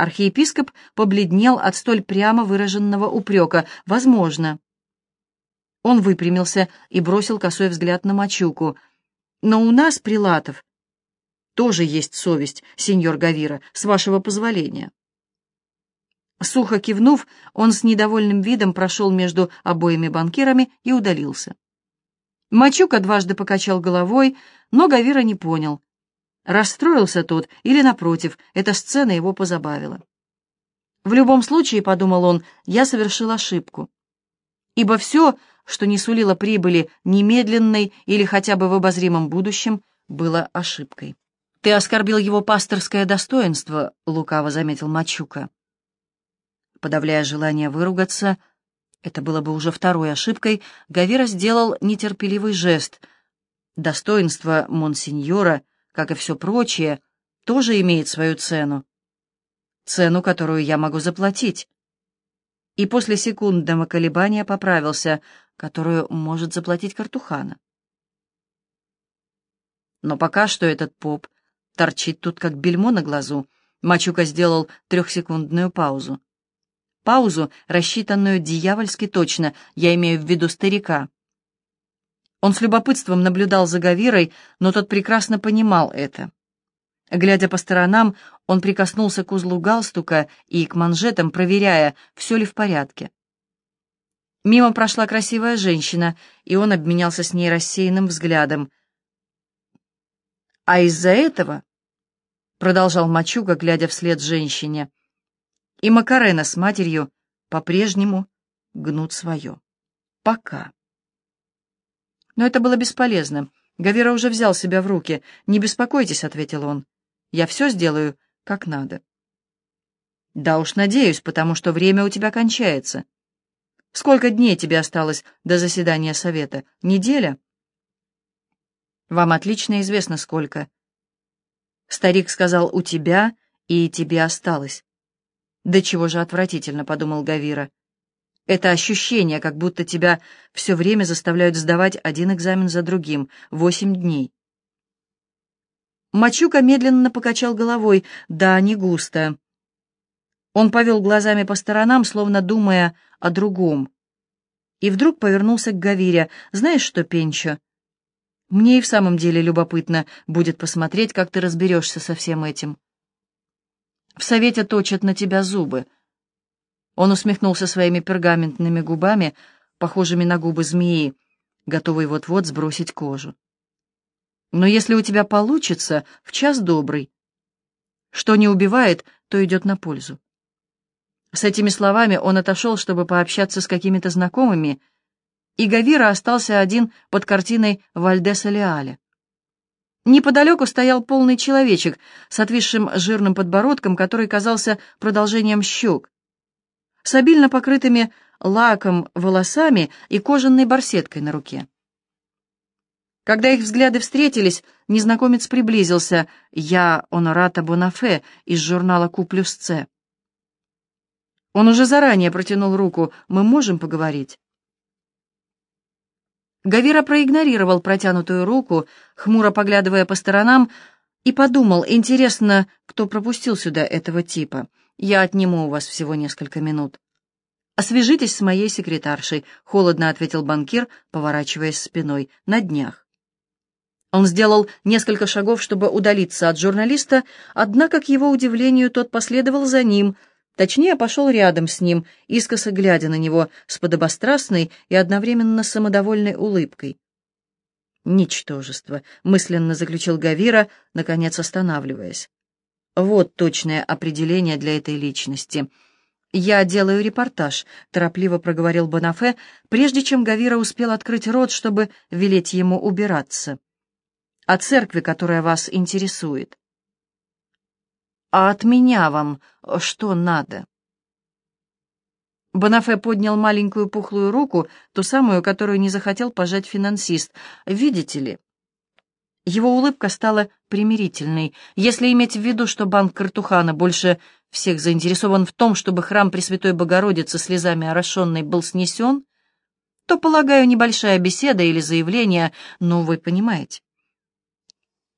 Архиепископ побледнел от столь прямо выраженного упрека. «Возможно». Он выпрямился и бросил косой взгляд на Мачуку. «Но у нас, прилатов, тоже есть совесть, сеньор Гавира, с вашего позволения». Сухо кивнув, он с недовольным видом прошел между обоими банкирами и удалился. Мачука дважды покачал головой, но Гавира не понял. Расстроился тот или, напротив, эта сцена его позабавила. В любом случае, подумал он, я совершил ошибку. Ибо все, что не сулило прибыли немедленной или хотя бы в обозримом будущем, было ошибкой. «Ты оскорбил его пасторское достоинство», — лукаво заметил Мачука. Подавляя желание выругаться, это было бы уже второй ошибкой, Гавира сделал нетерпеливый жест. Достоинство монсеньора, как и все прочее, тоже имеет свою цену. Цену, которую я могу заплатить. И после секундного колебания поправился, которую может заплатить Картухана. Но пока что этот поп торчит тут как бельмо на глазу. Мачука сделал трехсекундную паузу. Паузу, рассчитанную дьявольски точно, я имею в виду старика. Он с любопытством наблюдал за Гавирой, но тот прекрасно понимал это. Глядя по сторонам, он прикоснулся к узлу галстука и к манжетам, проверяя, все ли в порядке. Мимо прошла красивая женщина, и он обменялся с ней рассеянным взглядом. «А из-за этого», — продолжал Мачуга, глядя вслед женщине, — и Макарена с матерью по-прежнему гнут свое. Пока. Но это было бесполезно. Гавера уже взял себя в руки. «Не беспокойтесь», — ответил он. «Я все сделаю, как надо». «Да уж надеюсь, потому что время у тебя кончается. Сколько дней тебе осталось до заседания совета? Неделя?» «Вам отлично известно, сколько». Старик сказал «у тебя» и «тебе осталось». «Да чего же отвратительно», — подумал Гавира. «Это ощущение, как будто тебя все время заставляют сдавать один экзамен за другим, восемь дней». Мачука медленно покачал головой. «Да, не густо». Он повел глазами по сторонам, словно думая о другом. И вдруг повернулся к Гавире. «Знаешь что, Пенчо, мне и в самом деле любопытно будет посмотреть, как ты разберешься со всем этим». В совете точат на тебя зубы. Он усмехнулся своими пергаментными губами, похожими на губы змеи, готовый вот-вот сбросить кожу. Но если у тебя получится, в час добрый. Что не убивает, то идет на пользу. С этими словами он отошел, чтобы пообщаться с какими-то знакомыми, и Гавира остался один под картиной Вальдеса Леаля. Неподалеку стоял полный человечек с отвисшим жирным подбородком, который казался продолжением щек, с обильно покрытыми лаком волосами и кожаной барсеткой на руке. Когда их взгляды встретились, незнакомец приблизился. «Я Онората Бонафе из журнала «Ку плюс С». Он уже заранее протянул руку. «Мы можем поговорить?» Гавира проигнорировал протянутую руку, хмуро поглядывая по сторонам, и подумал, интересно, кто пропустил сюда этого типа. Я отниму у вас всего несколько минут. «Освяжитесь с моей секретаршей», — холодно ответил банкир, поворачиваясь спиной, — «на днях». Он сделал несколько шагов, чтобы удалиться от журналиста, однако, к его удивлению, тот последовал за ним — Точнее, пошел рядом с ним, искоса глядя на него с подобострастной и одновременно самодовольной улыбкой. «Ничтожество», — мысленно заключил Гавира, наконец останавливаясь. «Вот точное определение для этой личности». «Я делаю репортаж», — торопливо проговорил Бонафе, прежде чем Гавира успел открыть рот, чтобы велеть ему убираться. «О церкви, которая вас интересует». «А от меня вам что надо?» Бонафе поднял маленькую пухлую руку, ту самую, которую не захотел пожать финансист. «Видите ли?» Его улыбка стала примирительной. Если иметь в виду, что банк Картухана больше всех заинтересован в том, чтобы храм Пресвятой Богородицы слезами орошенной был снесен, то, полагаю, небольшая беседа или заявление, ну, вы понимаете.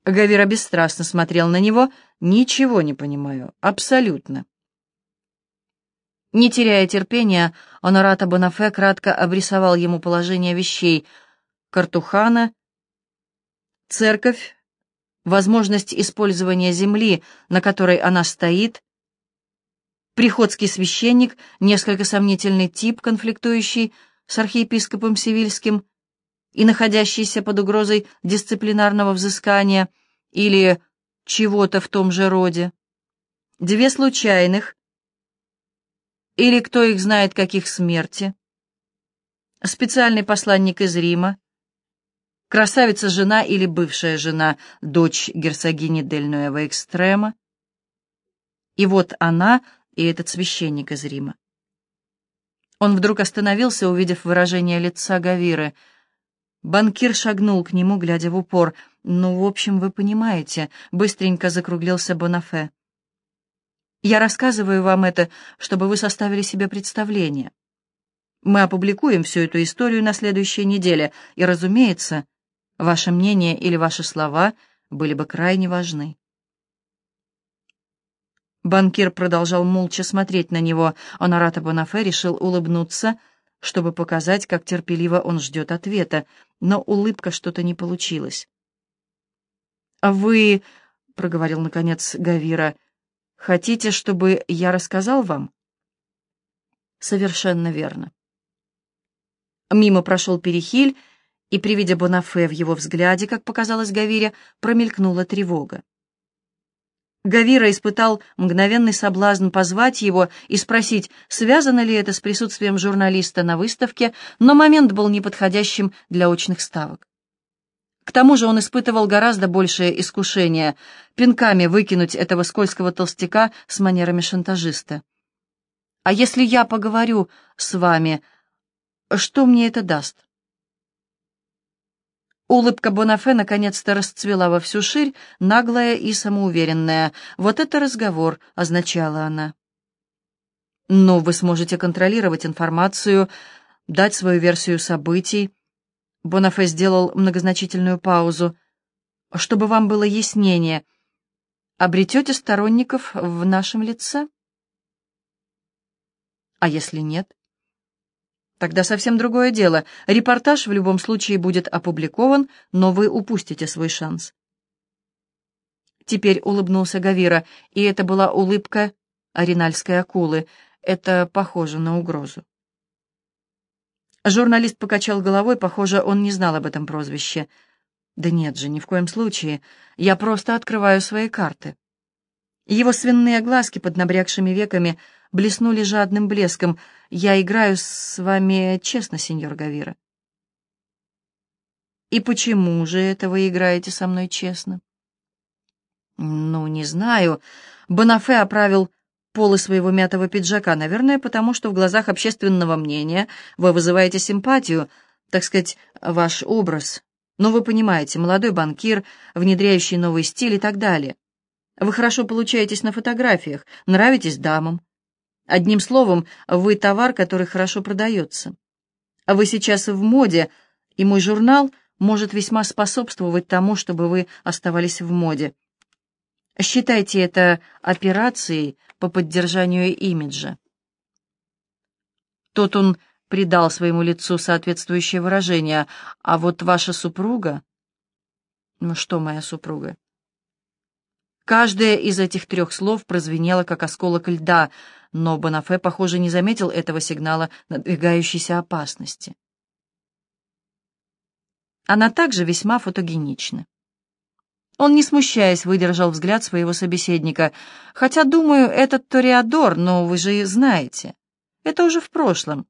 Гавира бесстрастно смотрел на него. «Ничего не понимаю. Абсолютно. Не теряя терпения, Онората Бонафе кратко обрисовал ему положение вещей. Картухана, церковь, возможность использования земли, на которой она стоит, приходский священник, несколько сомнительный тип, конфликтующий с архиепископом Севильским и находящийся под угрозой дисциплинарного взыскания или чего-то в том же роде, две случайных, или кто их знает, каких смерти, специальный посланник из Рима, красавица-жена или бывшая жена, дочь герцогини Дель Нуэва Экстрема. И вот она и этот священник из Рима. Он вдруг остановился, увидев выражение лица Гавиры. Банкир шагнул к нему, глядя в упор. «Ну, в общем, вы понимаете», — быстренько закруглился Бонафе. «Я рассказываю вам это, чтобы вы составили себе представление. Мы опубликуем всю эту историю на следующей неделе, и, разумеется, Ваше мнение или ваши слова были бы крайне важны. Банкир продолжал молча смотреть на него. Онората Бонафе решил улыбнуться, чтобы показать, как терпеливо он ждет ответа, но улыбка что-то не получилась. «А вы, — проговорил наконец Гавира, — хотите, чтобы я рассказал вам?» «Совершенно верно». Мимо прошел Перехиль, и при виде Бонафе в его взгляде, как показалось Гавире, промелькнула тревога. Гавира испытал мгновенный соблазн позвать его и спросить, связано ли это с присутствием журналиста на выставке, но момент был неподходящим для очных ставок. К тому же он испытывал гораздо большее искушение пинками выкинуть этого скользкого толстяка с манерами шантажиста. «А если я поговорю с вами, что мне это даст?» Улыбка Бонафе наконец-то расцвела во всю ширь, наглая и самоуверенная. «Вот это разговор», — означала она. «Но вы сможете контролировать информацию, дать свою версию событий». Бонафе сделал многозначительную паузу. «Чтобы вам было яснение, обретете сторонников в нашем лице?» «А если нет?» Тогда совсем другое дело. Репортаж в любом случае будет опубликован, но вы упустите свой шанс. Теперь улыбнулся Гавира, и это была улыбка аринальской акулы. Это похоже на угрозу. Журналист покачал головой, похоже, он не знал об этом прозвище. «Да нет же, ни в коем случае. Я просто открываю свои карты». Его свинные глазки под набрякшими веками блеснули жадным блеском. «Я играю с вами честно, сеньор Гавира». «И почему же это вы играете со мной честно?» «Ну, не знаю». Бонафе оправил полы своего мятого пиджака, наверное, потому что в глазах общественного мнения вы вызываете симпатию, так сказать, ваш образ. Но вы понимаете, молодой банкир, внедряющий новый стиль и так далее. Вы хорошо получаетесь на фотографиях, нравитесь дамам. Одним словом, вы товар, который хорошо продается. А вы сейчас в моде, и мой журнал может весьма способствовать тому, чтобы вы оставались в моде. Считайте это операцией по поддержанию имиджа. Тот он придал своему лицу соответствующее выражение, а вот ваша супруга... Ну что моя супруга? Каждое из этих трех слов прозвенело, как осколок льда, но Бонафе, похоже, не заметил этого сигнала надвигающейся опасности. Она также весьма фотогенична. Он, не смущаясь, выдержал взгляд своего собеседника. «Хотя, думаю, этот Ториадор, но вы же знаете. Это уже в прошлом.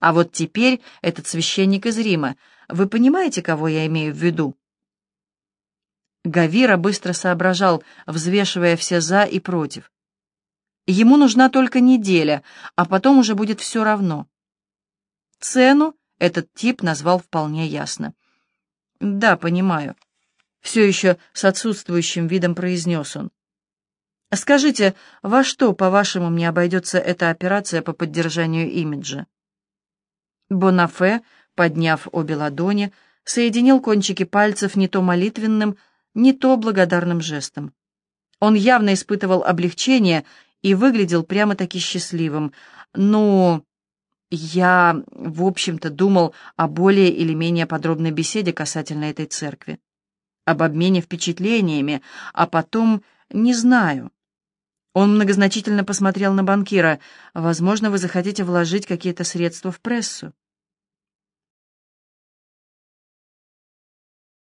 А вот теперь этот священник из Рима. Вы понимаете, кого я имею в виду?» Гавира быстро соображал, взвешивая все «за» и «против». Ему нужна только неделя, а потом уже будет все равно. Цену этот тип назвал вполне ясно. «Да, понимаю». Все еще с отсутствующим видом произнес он. «Скажите, во что, по-вашему, мне обойдется эта операция по поддержанию имиджа?» Бонафе, подняв обе ладони, соединил кончики пальцев не то молитвенным, не то благодарным жестом. Он явно испытывал облегчение и выглядел прямо-таки счастливым. «Ну, я, в общем-то, думал о более или менее подробной беседе касательно этой церкви, об обмене впечатлениями, а потом не знаю». Он многозначительно посмотрел на банкира. «Возможно, вы захотите вложить какие-то средства в прессу».